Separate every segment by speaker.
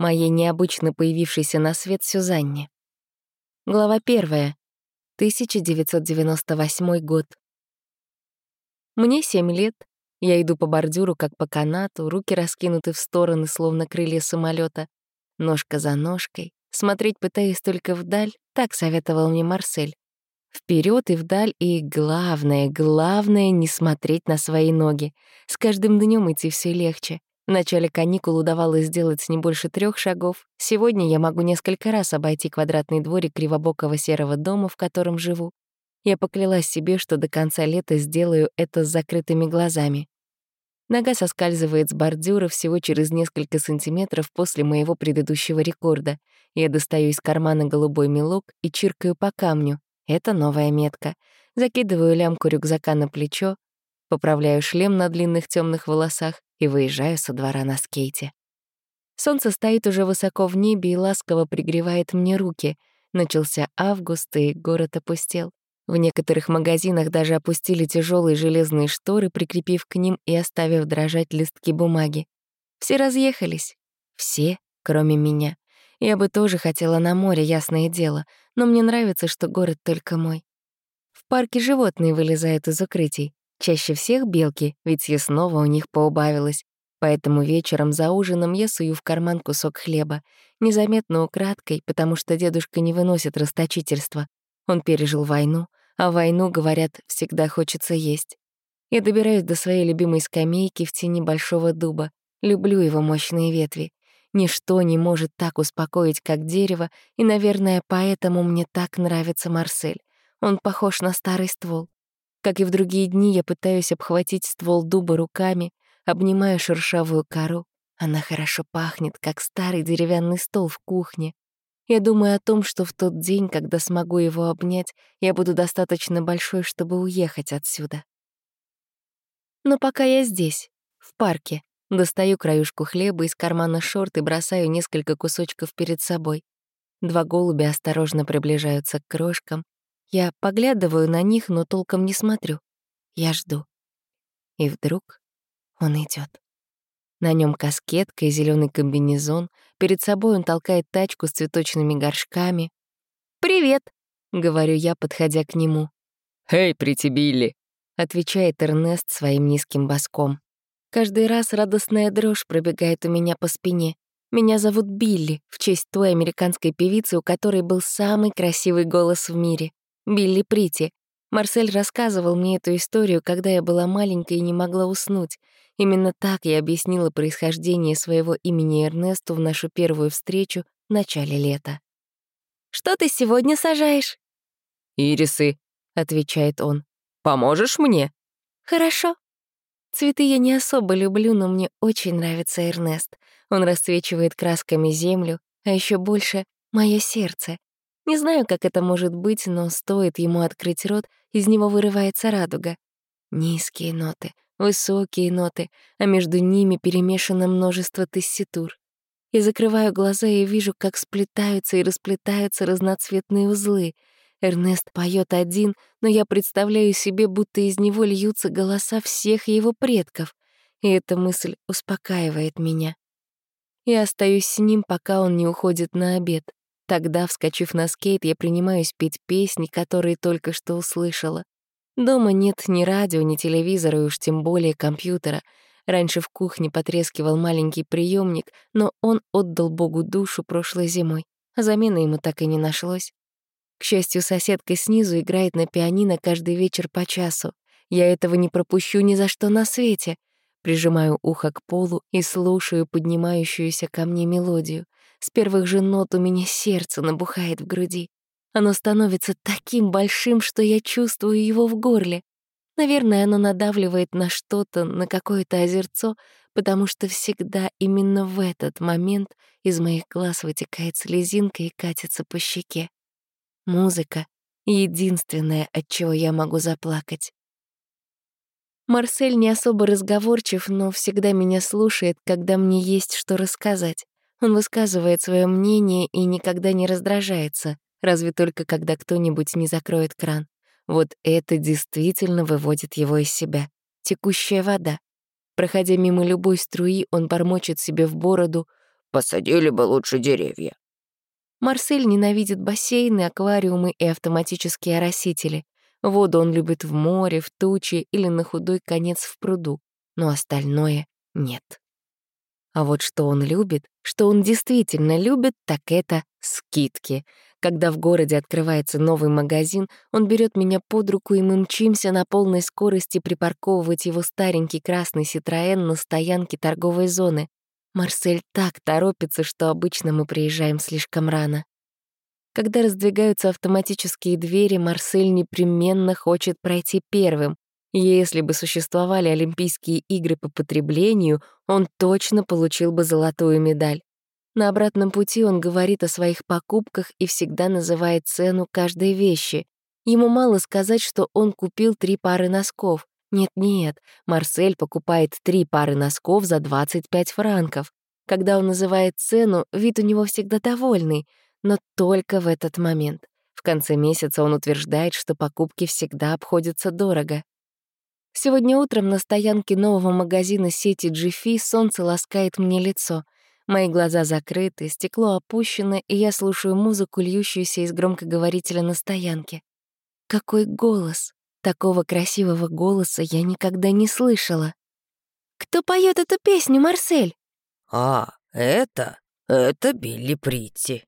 Speaker 1: моей необычно появившейся на свет Сюзанне. Глава первая. 1998 год. Мне семь лет. Я иду по бордюру, как по канату, руки раскинуты в стороны, словно крылья самолета, ножка за ножкой. Смотреть пытаюсь только вдаль, так советовал мне Марсель. Вперед и вдаль, и главное, главное — не смотреть на свои ноги. С каждым днем идти все легче. В начале каникул удавалось сделать не больше трех шагов. Сегодня я могу несколько раз обойти квадратный дворик кривобокого серого дома, в котором живу. Я поклялась себе, что до конца лета сделаю это с закрытыми глазами. Нога соскальзывает с бордюра всего через несколько сантиметров после моего предыдущего рекорда. Я достаю из кармана голубой мелок и чиркаю по камню. Это новая метка. Закидываю лямку рюкзака на плечо, поправляю шлем на длинных темных волосах и выезжаю со двора на скейте. Солнце стоит уже высоко в небе и ласково пригревает мне руки. Начался август, и город опустел. В некоторых магазинах даже опустили тяжелые железные шторы, прикрепив к ним и оставив дрожать листки бумаги. Все разъехались. Все, кроме меня. Я бы тоже хотела на море, ясное дело, но мне нравится, что город только мой. В парке животные вылезают из укрытий. Чаще всех белки, ведь съестного у них поубавилось. Поэтому вечером за ужином я сую в карман кусок хлеба, незаметно украдкой, потому что дедушка не выносит расточительства. Он пережил войну, а войну, говорят, всегда хочется есть. Я добираюсь до своей любимой скамейки в тени большого дуба. Люблю его мощные ветви. Ничто не может так успокоить, как дерево, и, наверное, поэтому мне так нравится Марсель. Он похож на старый ствол. Как и в другие дни, я пытаюсь обхватить ствол дуба руками, обнимаю шершавую кору. Она хорошо пахнет, как старый деревянный стол в кухне. Я думаю о том, что в тот день, когда смогу его обнять, я буду достаточно большой, чтобы уехать отсюда. Но пока я здесь, в парке, Достаю краюшку хлеба из кармана шорт и бросаю несколько кусочков перед собой. Два голубя осторожно приближаются к крошкам. Я поглядываю на них, но толком не смотрю. Я жду. И вдруг он идет. На нем каскетка и зеленый комбинезон. Перед собой он толкает тачку с цветочными горшками. «Привет!» — говорю я, подходя к нему.
Speaker 2: «Эй, притибили!»
Speaker 1: — отвечает Эрнест своим низким баском. Каждый раз радостная дрожь пробегает у меня по спине. Меня зовут Билли, в честь той американской певицы, у которой был самый красивый голос в мире. Билли Прити. Марсель рассказывал мне эту историю, когда я была маленькой и не могла уснуть. Именно так я объяснила происхождение своего имени Эрнесту в нашу первую встречу в начале лета. «Что ты сегодня сажаешь?»
Speaker 2: «Ирисы», — отвечает он. «Поможешь мне?»
Speaker 1: «Хорошо», Цветы я не особо люблю, но мне очень нравится Эрнест. Он расцвечивает красками землю, а еще больше — мое сердце. Не знаю, как это может быть, но стоит ему открыть рот, из него вырывается радуга. Низкие ноты, высокие ноты, а между ними перемешано множество тесситур. Я закрываю глаза и вижу, как сплетаются и расплетаются разноцветные узлы — Эрнест поет один, но я представляю себе, будто из него льются голоса всех его предков, и эта мысль успокаивает меня. Я остаюсь с ним, пока он не уходит на обед. Тогда, вскочив на скейт, я принимаюсь петь песни, которые только что услышала. Дома нет ни радио, ни телевизора, и уж тем более компьютера. Раньше в кухне потрескивал маленький приемник, но он отдал Богу душу прошлой зимой, а замены ему так и не нашлось. К счастью, соседка снизу играет на пианино каждый вечер по часу. Я этого не пропущу ни за что на свете. Прижимаю ухо к полу и слушаю поднимающуюся ко мне мелодию. С первых же нот у меня сердце набухает в груди. Оно становится таким большим, что я чувствую его в горле. Наверное, оно надавливает на что-то, на какое-то озерцо, потому что всегда именно в этот момент из моих глаз вытекает слезинка и катится по щеке. Музыка — единственное, от чего я могу заплакать. Марсель не особо разговорчив, но всегда меня слушает, когда мне есть что рассказать. Он высказывает свое мнение и никогда не раздражается, разве только когда кто-нибудь не закроет кран. Вот это действительно выводит его из себя. Текущая вода. Проходя мимо любой струи, он бормочет себе в бороду
Speaker 3: Посадили бы лучше деревья».
Speaker 1: Марсель ненавидит бассейны, аквариумы и автоматические оросители. Воду он любит в море, в туче или на худой конец в пруду, но остальное — нет. А вот что он любит, что он действительно любит, так это скидки. Когда в городе открывается новый магазин, он берет меня под руку, и мы мчимся на полной скорости припарковывать его старенький красный Ситроен на стоянке торговой зоны. Марсель так торопится, что обычно мы приезжаем слишком рано. Когда раздвигаются автоматические двери, Марсель непременно хочет пройти первым. Если бы существовали Олимпийские игры по потреблению, он точно получил бы золотую медаль. На обратном пути он говорит о своих покупках и всегда называет цену каждой вещи. Ему мало сказать, что он купил три пары носков. Нет-нет, Марсель покупает три пары носков за 25 франков. Когда он называет цену, вид у него всегда довольный, но только в этот момент. В конце месяца он утверждает, что покупки всегда обходятся дорого. Сегодня утром на стоянке нового магазина сети Джифи солнце ласкает мне лицо. Мои глаза закрыты, стекло опущено, и я слушаю музыку, льющуюся из громкоговорителя на стоянке. Какой голос! Такого красивого голоса я никогда не слышала. «Кто поет эту песню, Марсель?»
Speaker 3: «А, это? Это Билли Притти».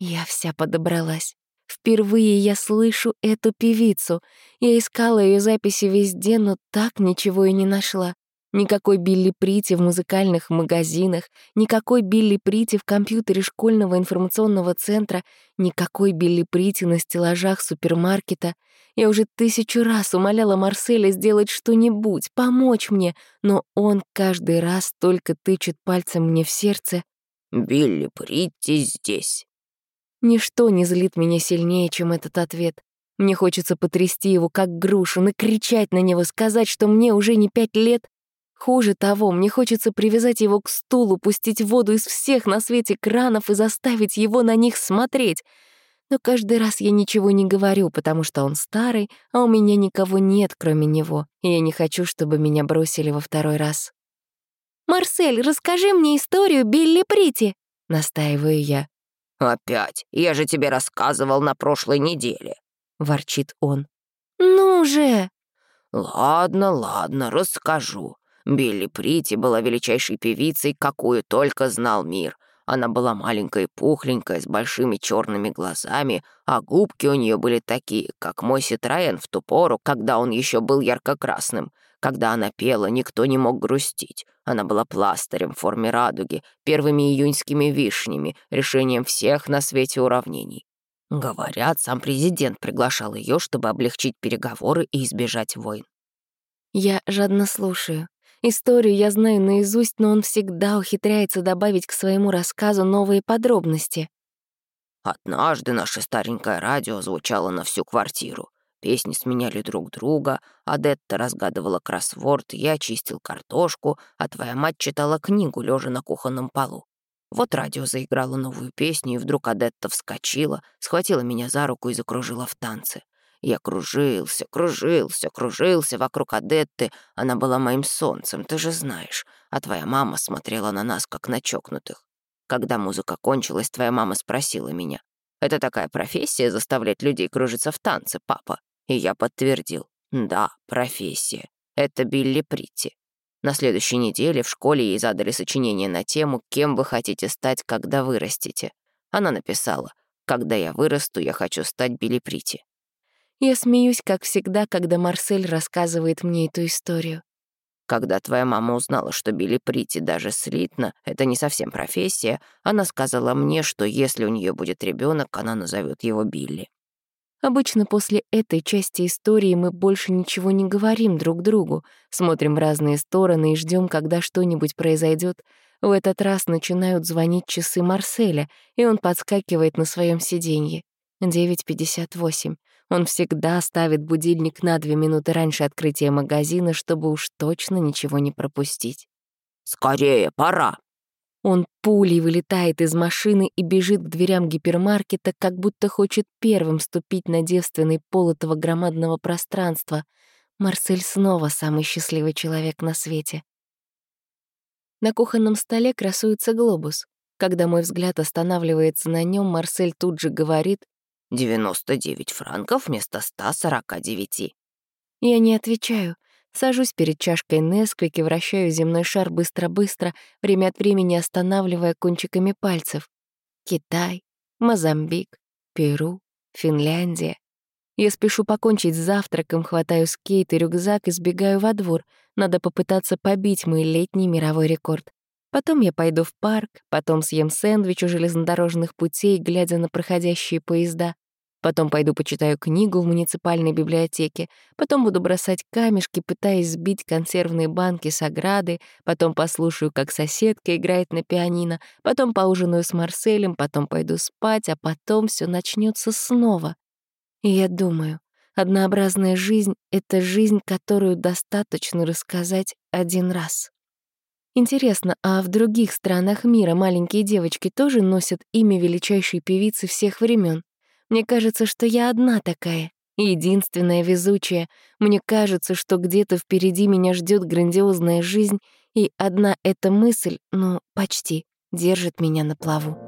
Speaker 1: Я вся подобралась. Впервые я слышу эту певицу. Я искала ее записи везде, но так ничего и не нашла. Никакой Билли Прити в музыкальных магазинах, никакой Билли Прити в компьютере школьного информационного центра, никакой Билли Прити на стеллажах супермаркета. Я уже тысячу раз умоляла Марселя сделать что-нибудь, помочь мне, но он каждый раз только тычет пальцем мне в сердце.
Speaker 3: «Билли Прити здесь».
Speaker 1: Ничто не злит меня сильнее, чем этот ответ. Мне хочется потрясти его, как грушу, накричать на него, сказать, что мне уже не пять лет. Хуже того, мне хочется привязать его к стулу, пустить воду из всех на свете кранов и заставить его на них смотреть. Но каждый раз я ничего не говорю, потому что он старый, а у меня никого нет, кроме него, и я не хочу, чтобы меня бросили во второй раз. «Марсель, расскажи мне историю Билли Прити», — настаиваю я.
Speaker 3: «Опять? Я же тебе рассказывал на прошлой неделе», — ворчит он.
Speaker 1: «Ну же!»
Speaker 3: «Ладно, ладно, расскажу. Билли Прити была величайшей певицей, какую только знал мир. Она была маленькая и пухленькая, с большими черными глазами, а губки у нее были такие, как мой Ситроен в ту пору, когда он еще был ярко-красным. Когда она пела, никто не мог грустить. Она была пластырем в форме радуги, первыми июньскими вишнями, решением всех на свете уравнений. Говорят, сам президент приглашал ее, чтобы облегчить переговоры и избежать войн.
Speaker 1: Я жадно слушаю. Историю я знаю наизусть, но он всегда ухитряется добавить к своему рассказу новые подробности.
Speaker 3: Однажды наше старенькое радио звучало на всю квартиру. Песни сменяли друг друга, Адетта разгадывала кроссворд, я чистил картошку, а твоя мать читала книгу, лежа на кухонном полу. Вот радио заиграло новую песню, и вдруг Адетта вскочила, схватила меня за руку и закружила в танце. Я кружился, кружился, кружился вокруг Адетты. Она была моим солнцем, ты же знаешь. А твоя мама смотрела на нас, как на чокнутых. Когда музыка кончилась, твоя мама спросила меня. «Это такая профессия — заставлять людей кружиться в танце, папа?» И я подтвердил. «Да, профессия. Это Билли Притти». На следующей неделе в школе ей задали сочинение на тему «Кем вы хотите стать, когда вырастете?». Она написала «Когда я вырасту, я хочу стать Билли Притти».
Speaker 1: Я смеюсь, как всегда, когда Марсель рассказывает мне эту историю.
Speaker 3: Когда твоя мама узнала, что Билли Прити даже слитно, это не совсем профессия, она сказала мне, что если у нее будет ребенок, она назовет его Билли.
Speaker 1: Обычно после этой части истории мы больше ничего не говорим друг другу, смотрим в разные стороны и ждем, когда что-нибудь произойдет. В этот раз начинают звонить часы Марселя, и он подскакивает на своем сиденье. 9.58. Он всегда ставит будильник на две минуты раньше открытия магазина, чтобы уж точно ничего не пропустить.
Speaker 3: «Скорее, пора!»
Speaker 1: Он пулей вылетает из машины и бежит к дверям гипермаркета, как будто хочет первым ступить на девственный пол этого громадного пространства. Марсель снова самый счастливый человек на свете. На кухонном столе красуется глобус. Когда мой взгляд останавливается на нем, Марсель тут же говорит
Speaker 3: «99 франков вместо 149».
Speaker 1: Я не отвечаю. Сажусь перед чашкой Несквик и вращаю земной шар быстро-быстро, время от времени останавливая кончиками пальцев. Китай, Мозамбик, Перу, Финляндия. Я спешу покончить с завтраком, хватаю скейт и рюкзак и сбегаю во двор. Надо попытаться побить мой летний мировой рекорд. Потом я пойду в парк, потом съем сэндвич у железнодорожных путей, глядя на проходящие поезда. Потом пойду почитаю книгу в муниципальной библиотеке. Потом буду бросать камешки, пытаясь сбить консервные банки с ограды. Потом послушаю, как соседка играет на пианино. Потом поужинаю с Марселем. Потом пойду спать, а потом все начнется снова. И я думаю, однообразная жизнь — это жизнь, которую достаточно рассказать один раз. Интересно, а в других странах мира маленькие девочки тоже носят имя величайшей певицы всех времен? Мне кажется, что я одна такая, единственная везучая. Мне кажется, что где-то впереди меня ждет грандиозная жизнь, и одна эта мысль, ну, почти, держит меня на плаву.